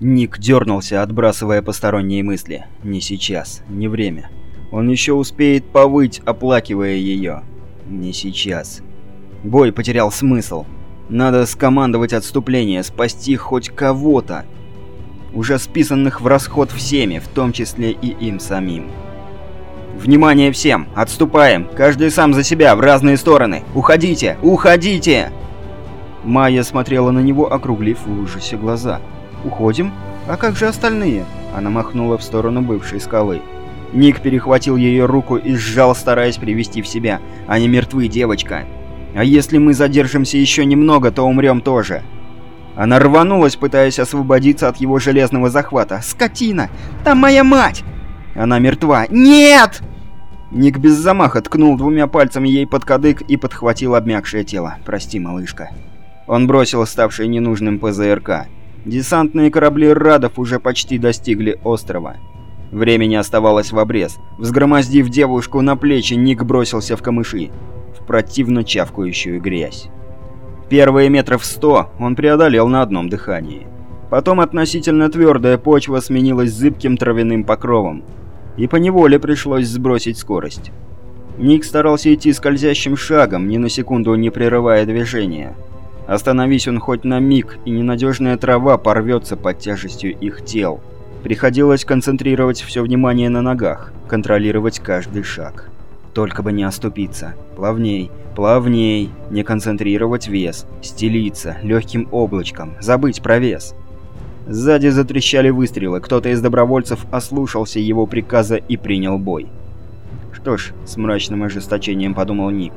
Ник дернулся, отбрасывая посторонние мысли. Не сейчас, не время. Он еще успеет повыть, оплакивая ее. Не сейчас. Бой потерял смысл. Надо скомандовать отступление, спасти хоть кого-то. Уже списанных в расход всеми, в том числе и им самим. «Внимание всем! Отступаем! Каждый сам за себя, в разные стороны! Уходите! Уходите!» Майя смотрела на него, округлив в ужасе глаза. «Уходим? А как же остальные?» Она махнула в сторону бывшей скалы. Ник перехватил ее руку и сжал, стараясь привести в себя. «Они мертвы, девочка!» А если мы задержимся еще немного, то умрем тоже. Она рванулась, пытаясь освободиться от его железного захвата. «Скотина! Там моя мать!» Она мертва. «Нет!» Ник без замаха ткнул двумя пальцами ей под кадык и подхватил обмякшее тело. «Прости, малышка». Он бросил ставший ненужным ПЗРК. Десантные корабли Радов уже почти достигли острова. Времени оставалось в обрез. Взгромоздив девушку на плечи, Ник бросился в камыши противно чавкающую грязь. Первые метров сто он преодолел на одном дыхании. Потом относительно твердая почва сменилась зыбким травяным покровом, и поневоле пришлось сбросить скорость. Ник старался идти скользящим шагом, ни на секунду не прерывая движения. Остановись он хоть на миг, и ненадежная трава порвется под тяжестью их тел. Приходилось концентрировать все внимание на ногах, контролировать каждый шаг. Только бы не оступиться. Плавней, плавней, не концентрировать вес, стелиться, легким облачком, забыть про вес. Сзади затрещали выстрелы, кто-то из добровольцев ослушался его приказа и принял бой. Что ж, с мрачным ожесточением подумал Ник.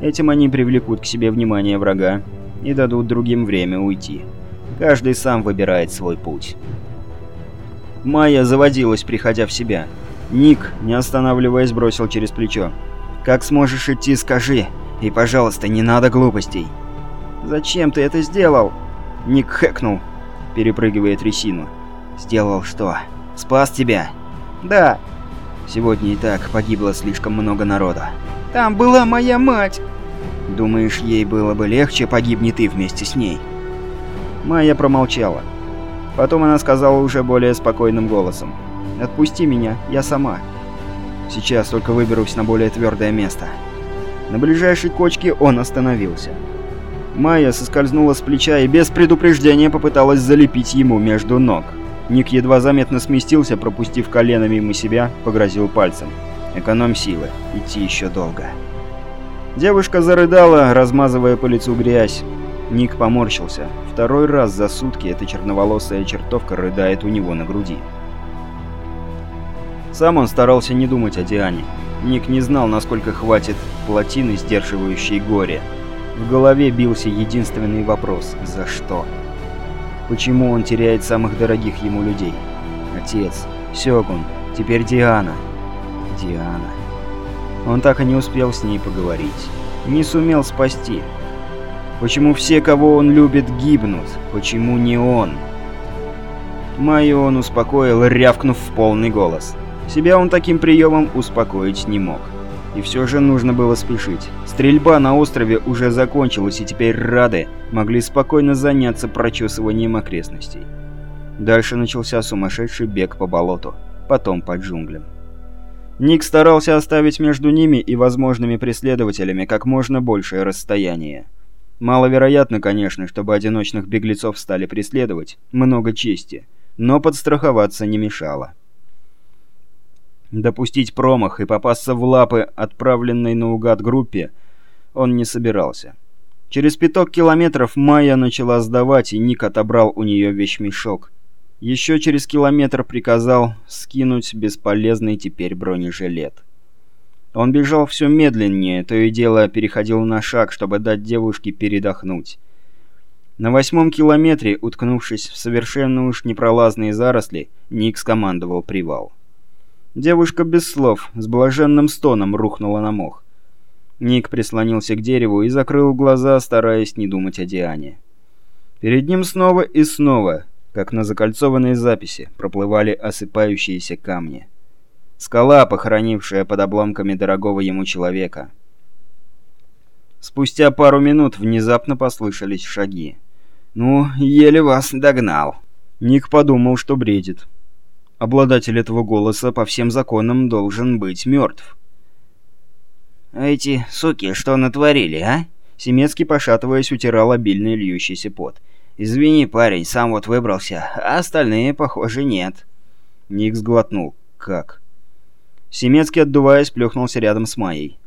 Этим они привлекут к себе внимание врага и дадут другим время уйти. Каждый сам выбирает свой путь. Майя заводилась, приходя в себя. Ник, не останавливаясь, бросил через плечо. «Как сможешь идти, скажи. И, пожалуйста, не надо глупостей». «Зачем ты это сделал?» Ник хэкнул, перепрыгивая трясину. «Сделал что? Спас тебя?» «Да». «Сегодня и так погибло слишком много народа». «Там была моя мать!» «Думаешь, ей было бы легче, погибни ты вместе с ней?» Майя промолчала. Потом она сказала уже более спокойным голосом. Отпусти меня, я сама. Сейчас только выберусь на более твердое место. На ближайшей кочке он остановился. Майя соскользнула с плеча и без предупреждения попыталась залепить ему между ног. Ник едва заметно сместился, пропустив колено мимо себя, погрозил пальцем. «Экономь силы. Идти еще долго». Девушка зарыдала, размазывая по лицу грязь. Ник поморщился. Второй раз за сутки эта черноволосая чертовка рыдает у него на груди. Сам он старался не думать о Диане. Ник не знал, насколько хватит плотины, сдерживающей горе. В голове бился единственный вопрос – за что? Почему он теряет самых дорогих ему людей? Отец, Сёгун, теперь Диана. Диана. Он так и не успел с ней поговорить. Не сумел спасти. Почему все, кого он любит, гибнут? Почему не он? Майю он успокоил, рявкнув в полный голос. Себя он таким приемом успокоить не мог. И все же нужно было спешить. Стрельба на острове уже закончилась, и теперь Рады могли спокойно заняться прочесыванием окрестностей. Дальше начался сумасшедший бег по болоту, потом по джунглям. Ник старался оставить между ними и возможными преследователями как можно большее расстояние. Маловероятно, конечно, чтобы одиночных беглецов стали преследовать, много чести, но подстраховаться не мешало. Допустить промах и попасться в лапы отправленной наугад группе он не собирался. Через пяток километров Майя начала сдавать, и Ник отобрал у нее вещмешок. Еще через километр приказал скинуть бесполезный теперь бронежилет. Он бежал все медленнее, то и дело переходил на шаг, чтобы дать девушке передохнуть. На восьмом километре, уткнувшись в совершенно уж непролазные заросли, Ник скомандовал привал. Девушка без слов, с блаженным стоном рухнула на мох. Ник прислонился к дереву и закрыл глаза, стараясь не думать о Диане. Перед ним снова и снова, как на закольцованной записи, проплывали осыпающиеся камни. Скала, похоронившая под обломками дорогого ему человека. Спустя пару минут внезапно послышались шаги. «Ну, еле вас догнал». Ник подумал, что бредит. Обладатель этого голоса по всем законам должен быть мертв. «А эти суки что натворили, а?» Семецкий, пошатываясь, утирал обильный льющийся пот. «Извини, парень, сам вот выбрался, а остальные, похоже, нет». Ник сглотнул. «Как?» Семецкий, отдуваясь, плюхнулся рядом с Майей.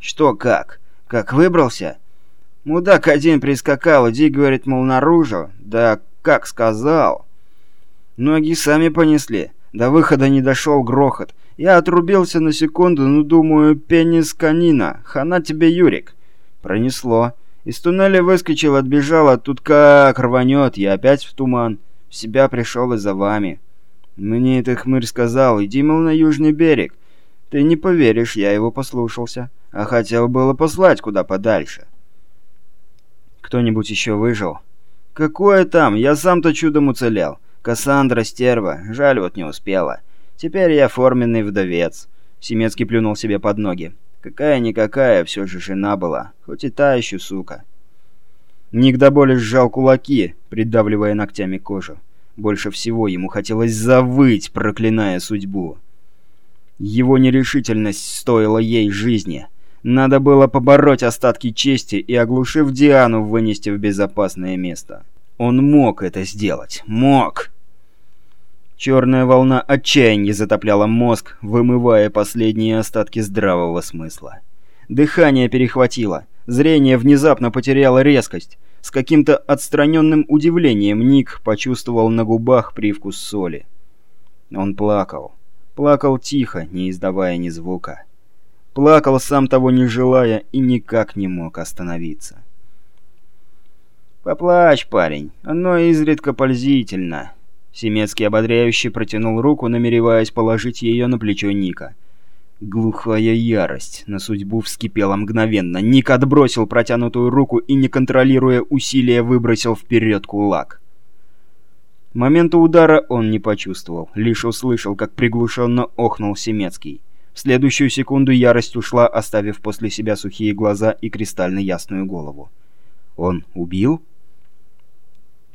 «Что как? Как выбрался?» Мудак один прискакал, иди, говорит, мол, наружу. Да как сказал. Ноги сами понесли. До выхода не дошел грохот. Я отрубился на секунду, ну, думаю, пенис канина. Хана тебе, Юрик. Пронесло. Из туннеля выскочил, отбежал, а тут как рванет. Я опять в туман. В себя пришел и за вами. Мне этот хмырь сказал, иди, мол, на южный берег. Ты не поверишь, я его послушался. А хотел было послать куда подальше. Кто-нибудь еще выжил? Какое там? Я сам-то чудом уцелел. Кассандра стерва. Жаль, вот не успела. Теперь я форменный вдовец. Семецкий плюнул себе под ноги. Какая-никакая, все же жена была. Хоть и та еще сука. Ник до боли сжал кулаки, придавливая ногтями кожу. Больше всего ему хотелось завыть, проклиная судьбу. Его нерешительность стоила ей жизни. Надо было побороть остатки чести и, оглушив Диану, вынести в безопасное место. Он мог это сделать. Мог! Черная волна отчаяния затопляла мозг, вымывая последние остатки здравого смысла. Дыхание перехватило. Зрение внезапно потеряло резкость. С каким-то отстраненным удивлением Ник почувствовал на губах привкус соли. Он плакал. Плакал тихо, не издавая ни звука. Плакал, сам того не желая, и никак не мог остановиться. «Поплачь, парень, оно изредка пользительно». Семецкий ободряюще протянул руку, намереваясь положить ее на плечо Ника. Глухая ярость на судьбу вскипела мгновенно. Ник отбросил протянутую руку и, не контролируя усилия, выбросил вперед кулак. Момента удара он не почувствовал, лишь услышал, как приглушенно охнул Семецкий. В следующую секунду ярость ушла, оставив после себя сухие глаза и кристально ясную голову. Он убил?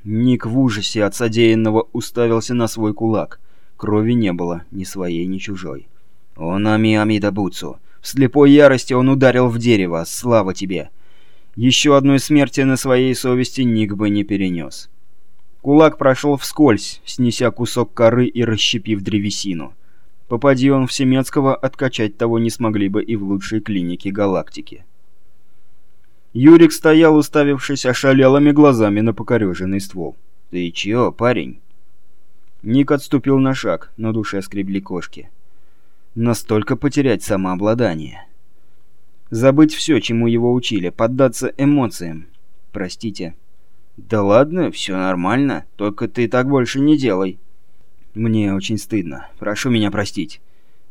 Ник в ужасе от содеянного уставился на свой кулак. Крови не было, ни своей, ни чужой. «Он Ами-Амида Буцу!» В слепой ярости он ударил в дерево. «Слава тебе!» Еще одной смерти на своей совести Ник бы не перенес. Кулак прошел вскользь, снеся кусок коры и расщепив древесину. Попади он в Семецкого, откачать того не смогли бы и в лучшей клинике галактики. Юрик стоял, уставившись ошалелыми глазами на покореженный ствол. «Ты чё, парень?» Ник отступил на шаг, но душе скребли кошки. Настолько потерять самообладание. Забыть все, чему его учили, поддаться эмоциям. Простите. «Да ладно, все нормально, только ты так больше не делай». «Мне очень стыдно. Прошу меня простить».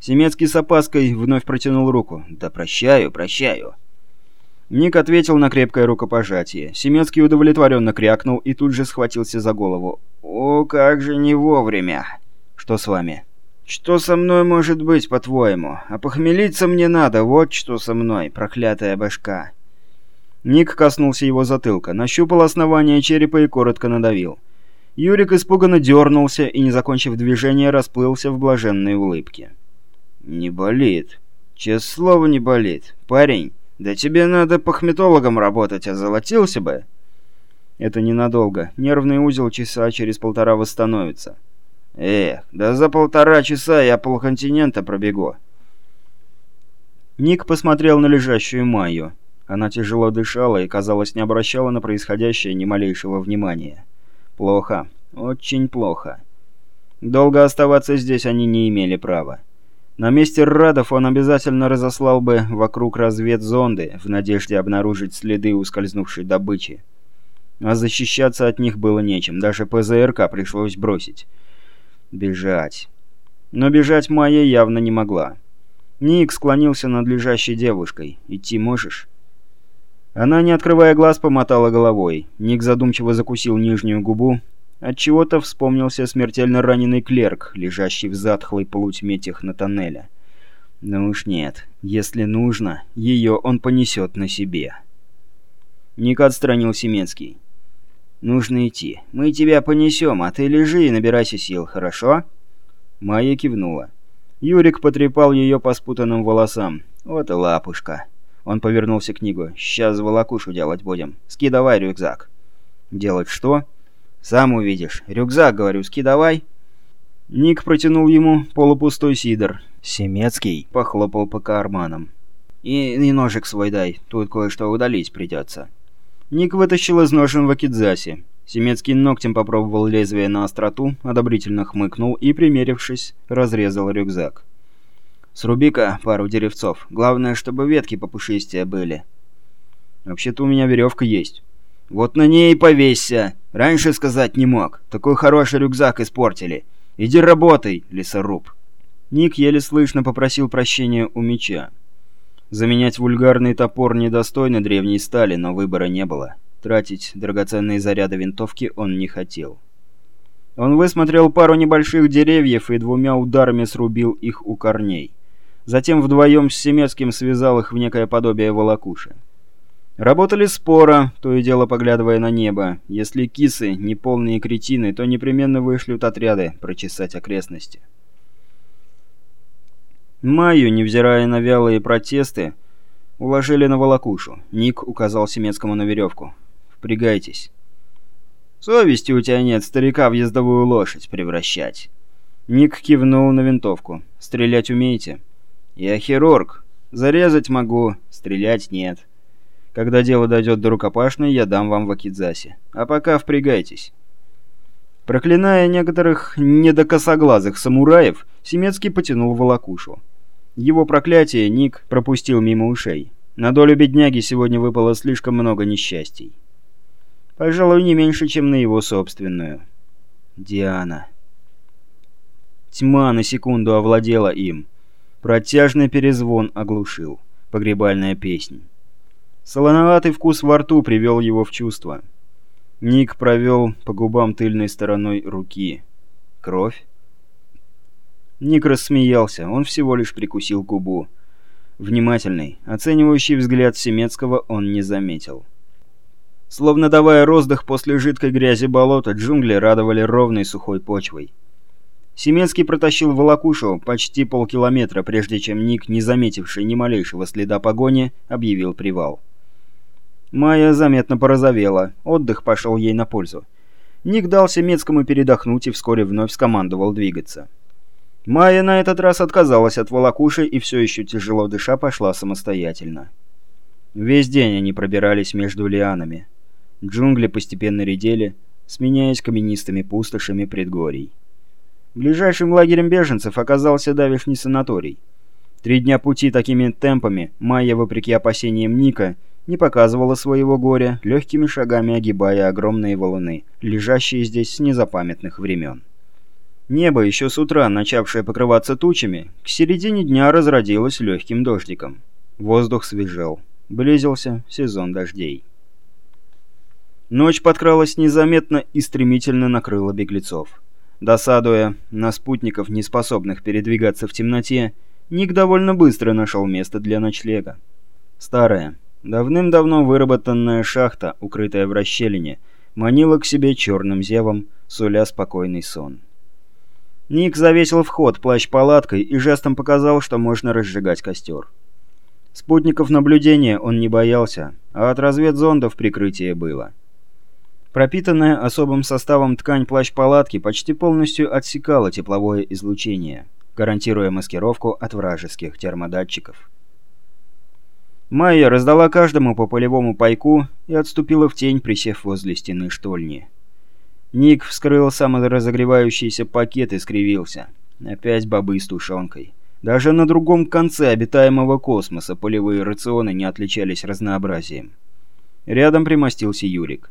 Семецкий с опаской вновь протянул руку. «Да прощаю, прощаю». Ник ответил на крепкое рукопожатие. Семецкий удовлетворенно крякнул и тут же схватился за голову. «О, как же не вовремя!» «Что с вами?» «Что со мной может быть, по-твоему? А похмелиться мне надо, вот что со мной, проклятая башка!» Ник коснулся его затылка, нащупал основание черепа и коротко надавил. Юрик испуганно дернулся и, не закончив движение, расплылся в блаженной улыбке. «Не болит. Честное слово, не болит. Парень, да тебе надо похметологом работать, а золотился бы». «Это ненадолго. Нервный узел часа через полтора восстановится». «Эх, да за полтора часа я полконтинента пробегу». Ник посмотрел на лежащую Майю. Она тяжело дышала и, казалось, не обращала на происходящее ни малейшего внимания. Плохо. Очень плохо. Долго оставаться здесь они не имели права. На месте Радов он обязательно разослал бы вокруг разведзонды в надежде обнаружить следы ускользнувшей добычи. А защищаться от них было нечем, даже ПЗРК пришлось бросить. Бежать. Но бежать Майя явно не могла. Ник склонился над лежащей девушкой. «Идти можешь?» Она, не открывая глаз, помотала головой. Ник задумчиво закусил нижнюю губу. Отчего-то вспомнился смертельно раненый клерк, лежащий в затхлой полутьме технотоннеля. Ну уж нет. Если нужно, ее он понесет на себе. Ник отстранил Семенский. «Нужно идти. Мы тебя понесем, а ты лежи и набирайся сил, хорошо?» Майя кивнула. Юрик потрепал ее по спутанным волосам. «Вот и лапушка». Он повернулся к книгу. «Сейчас волокушу делать будем. Скидывай рюкзак». «Делать что?» «Сам увидишь. Рюкзак, говорю, скидывай». Ник протянул ему полупустой сидор. Семецкий похлопал по карманам. «И, и ножик свой дай, тут кое-что удалить придется». Ник вытащил из ножен вакидзаси. Семецкий ногтем попробовал лезвие на остроту, одобрительно хмыкнул и, примерившись, разрезал рюкзак. «Сруби-ка пару деревцов. Главное, чтобы ветки попушистее были». «Вообще-то у меня веревка есть». «Вот на ней и повесься. Раньше сказать не мог. Такой хороший рюкзак испортили. Иди работай, лесоруб». Ник еле слышно попросил прощения у меча. Заменять вульгарный топор недостойно древней стали, но выбора не было. Тратить драгоценные заряды винтовки он не хотел. Он высмотрел пару небольших деревьев и двумя ударами срубил их у корней. Затем вдвоем с Семецким связал их в некое подобие волокуши. Работали споро, то и дело поглядывая на небо. Если кисы не полные кретины, то непременно вышлют отряды прочесать окрестности. Майю, невзирая на вялые протесты, уложили на волокушу. Ник указал Семецкому на веревку. «Впрягайтесь». «Совести у тебя нет старика в ездовую лошадь превращать». Ник кивнул на винтовку. «Стрелять умеете?» «Я хирург. Зарезать могу, стрелять нет. Когда дело дойдет до рукопашной, я дам вам вакидзаси. А пока впрягайтесь». Проклиная некоторых недокосоглазых самураев, Семецкий потянул волокушу. Его проклятие Ник пропустил мимо ушей. На долю бедняги сегодня выпало слишком много несчастий. Пожалуй, не меньше, чем на его собственную. Диана. Тьма на секунду овладела им. Протяжный перезвон оглушил. Погребальная песнь. Солоноватый вкус во рту привел его в чувство. Ник провел по губам тыльной стороной руки. Кровь? Ник рассмеялся, он всего лишь прикусил губу. Внимательный, оценивающий взгляд Семецкого он не заметил. Словно давая роздых после жидкой грязи болота, джунгли радовали ровной сухой почвой. Семецкий протащил волокушу почти полкилометра, прежде чем Ник, не заметивший ни малейшего следа погони, объявил привал. Майя заметно порозовела, отдых пошел ей на пользу. Ник дал Семецкому передохнуть и вскоре вновь скомандовал двигаться. Майя на этот раз отказалась от волокуши и все еще тяжело дыша пошла самостоятельно. Весь день они пробирались между лианами. Джунгли постепенно редели, сменяясь каменистыми пустошами предгорий. Ближайшим лагерем беженцев оказался давишний санаторий. Три дня пути такими темпами Майя, вопреки опасениям Ника, не показывала своего горя, легкими шагами огибая огромные валуны, лежащие здесь с незапамятных времен. Небо, еще с утра начавшее покрываться тучами, к середине дня разродилось легким дождиком. Воздух свежел. Близился сезон дождей. Ночь подкралась незаметно и стремительно накрыла беглецов. Досадуя на спутников, не способных передвигаться в темноте, Ник довольно быстро нашел место для ночлега. Старая, давным-давно выработанная шахта, укрытая в расщелине, манила к себе черным зевом, суля спокойный сон. Ник завесил вход плащ-палаткой и жестом показал, что можно разжигать костер. Спутников наблюдения он не боялся, а от разведзондов прикрытие было. Пропитанная особым составом ткань плащ-палатки почти полностью отсекала тепловое излучение, гарантируя маскировку от вражеских термодатчиков. Майя раздала каждому по полевому пайку и отступила в тень, присев возле стены штольни. Ник вскрыл саморазогревающийся пакет и скривился. Опять бобы с тушенкой. Даже на другом конце обитаемого космоса полевые рационы не отличались разнообразием. Рядом примостился Юрик.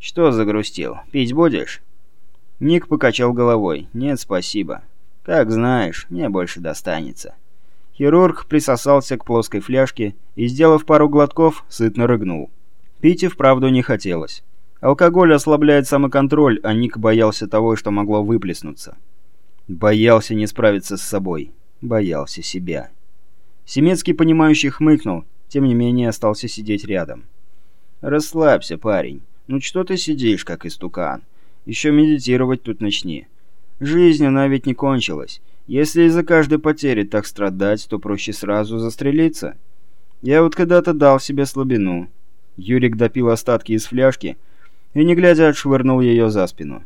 «Что загрустил? Пить будешь?» Ник покачал головой. «Нет, спасибо. Как знаешь, мне больше достанется». Хирург присосался к плоской фляжке и, сделав пару глотков, сытно рыгнул. Пить и вправду не хотелось. Алкоголь ослабляет самоконтроль, а Ник боялся того, что могло выплеснуться. Боялся не справиться с собой. Боялся себя. Семецкий, понимающий, хмыкнул, тем не менее остался сидеть рядом. «Расслабься, парень. Ну что ты сидишь, как истукан? Еще медитировать тут начни. Жизнь, она ведь не кончилась. Если из-за каждой потери так страдать, то проще сразу застрелиться. Я вот когда-то дал себе слабину. Юрик допил остатки из фляжки и, не глядя, отшвырнул ее за спину.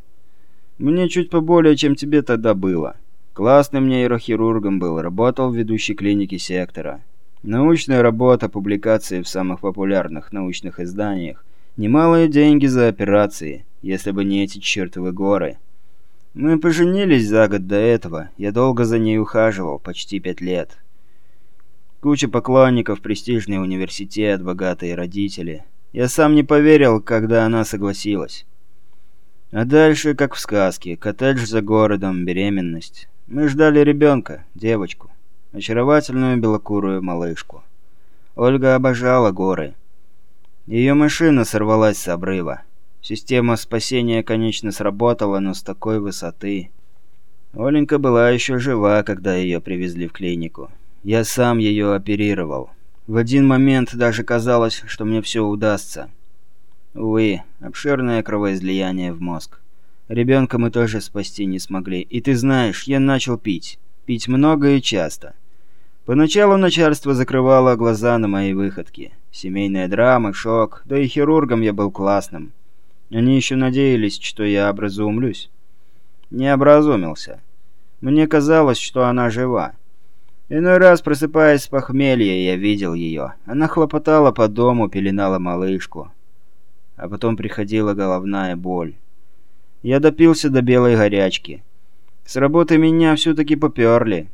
Мне чуть поболее, чем тебе тогда было. Классным нейрохирургом был, работал в ведущей клинике сектора. Научная работа, публикации в самых популярных научных изданиях. Немалые деньги за операции, если бы не эти чертовы горы. Мы поженились за год до этого. Я долго за ней ухаживал, почти пять лет. Куча поклонников, престижный университет, богатые родители. Я сам не поверил, когда она согласилась. А дальше, как в сказке, коттедж за городом, беременность. Мы ждали ребенка, девочку. Очаровательную белокурую малышку. Ольга обожала горы. Ее машина сорвалась с обрыва. Система спасения, конечно, сработала, но с такой высоты... Оленька была еще жива, когда ее привезли в клинику. Я сам ее оперировал. В один момент даже казалось, что мне все удастся. Увы, обширное кровоизлияние в мозг. Ребенка мы тоже спасти не смогли. И ты знаешь, я начал пить. Пить много и часто. Поначалу начальство закрывало глаза на мои выходки. Семейная драма, шок, да и хирургом я был классным. Они еще надеялись, что я образумлюсь. Не образумился. Мне казалось, что она жива. Иной раз, просыпаясь с похмелья, я видел ее. Она хлопотала по дому, пеленала малышку. А потом приходила головная боль. Я допился до белой горячки. С работы меня все-таки поперли.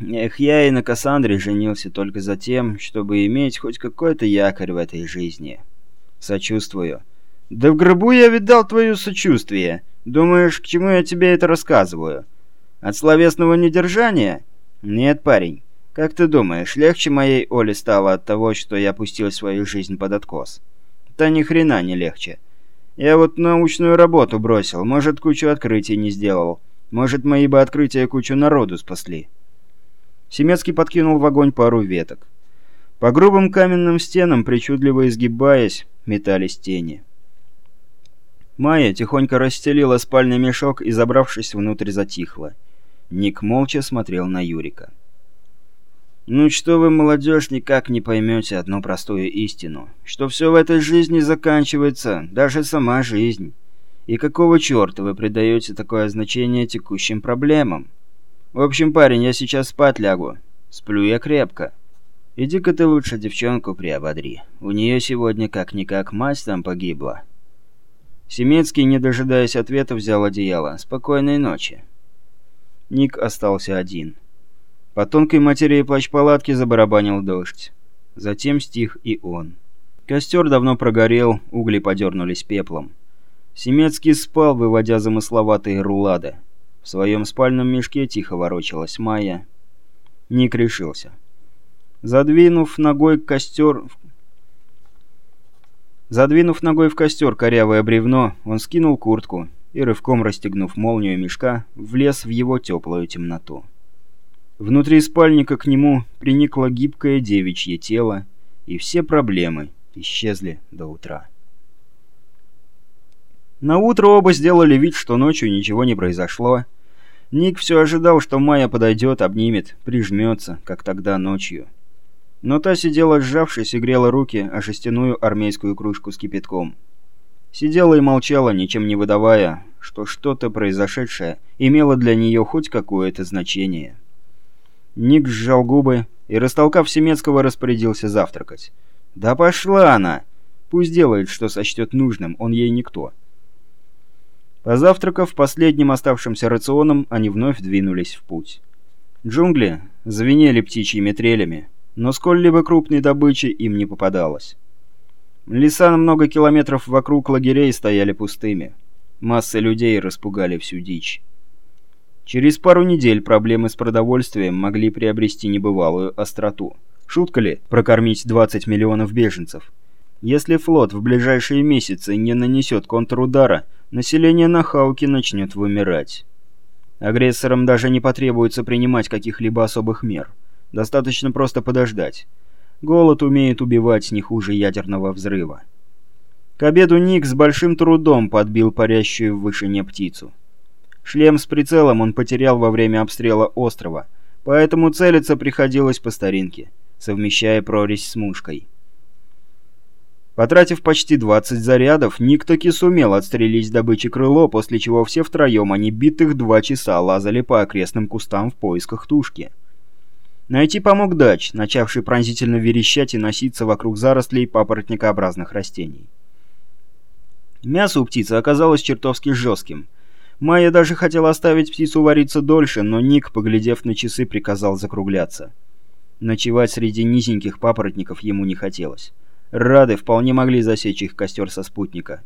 Эх, я и на Кассандре женился только за тем, чтобы иметь хоть какой-то якорь в этой жизни. Сочувствую. Да в гробу я видал твое сочувствие. Думаешь, к чему я тебе это рассказываю? От словесного недержания? Нет, парень. Как ты думаешь, легче моей Оле стало от того, что я пустил свою жизнь под откос? Да ни хрена не легче. Я вот научную работу бросил, может, кучу открытий не сделал. Может, мои бы открытия кучу народу спасли. Семецкий подкинул в огонь пару веток. По грубым каменным стенам, причудливо изгибаясь, метались тени. Майя тихонько расстелила спальный мешок и, забравшись внутрь, затихла. Ник молча смотрел на Юрика. «Ну что вы, молодежь, никак не поймете одну простую истину. Что все в этой жизни заканчивается, даже сама жизнь. И какого черта вы придаете такое значение текущим проблемам? В общем, парень, я сейчас спать лягу. Сплю я крепко. Иди-ка ты лучше девчонку приободри. У нее сегодня как-никак мать там погибла. Семецкий, не дожидаясь ответа, взял одеяло. Спокойной ночи. Ник остался один. По тонкой материи плащ-палатки забарабанил дождь. Затем стих и он. Костер давно прогорел, угли подернулись пеплом. Семецкий спал, выводя замысловатые рулады. В своем спальном мешке тихо ворочалась Майя. Ник решился. Задвинув ногой костер... Задвинув ногой в костер корявое бревно, он скинул куртку и, рывком расстегнув молнию мешка, влез в его теплую темноту. Внутри спальника к нему приникло гибкое девичье тело, и все проблемы исчезли до утра. На утро оба сделали вид, что ночью ничего не произошло, Ник все ожидал, что Майя подойдет, обнимет, прижмется, как тогда ночью. Но та сидела сжавшись и грела руки о жестяную армейскую кружку с кипятком. Сидела и молчала, ничем не выдавая, что что-то произошедшее имело для нее хоть какое-то значение. Ник сжал губы и, растолкав Семецкого, распорядился завтракать. «Да пошла она! Пусть делает, что сочтет нужным, он ей никто». Позавтракав последним оставшимся рационом, они вновь двинулись в путь. Джунгли звенели птичьими трелями, но сколь-либо крупной добычи им не попадалось. Леса на много километров вокруг лагерей стояли пустыми. Массы людей распугали всю дичь. Через пару недель проблемы с продовольствием могли приобрести небывалую остроту. Шутка ли прокормить 20 миллионов беженцев? Если флот в ближайшие месяцы не нанесет контрудара, население на Хауке начнет вымирать. Агрессорам даже не потребуется принимать каких-либо особых мер. Достаточно просто подождать. Голод умеет убивать не хуже ядерного взрыва. К обеду Ник с большим трудом подбил парящую в вышине птицу. Шлем с прицелом он потерял во время обстрела острова, поэтому целиться приходилось по старинке, совмещая прорезь с мушкой. Потратив почти 20 зарядов, Ник таки сумел отстрелить добычи крыло, после чего все втроем они битых два часа лазали по окрестным кустам в поисках тушки. Найти помог дач, начавший пронзительно верещать и носиться вокруг зарослей папоротникообразных растений. Мясо у птицы оказалось чертовски жестким. Майя даже хотела оставить птицу вариться дольше, но Ник, поглядев на часы, приказал закругляться. Ночевать среди низеньких папоротников ему не хотелось. Рады вполне могли засечь их костер со спутника.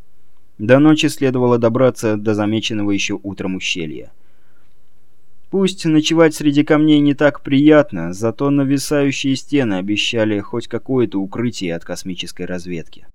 До ночи следовало добраться до замеченного еще утром ущелья. Пусть ночевать среди камней не так приятно, зато нависающие стены обещали хоть какое-то укрытие от космической разведки.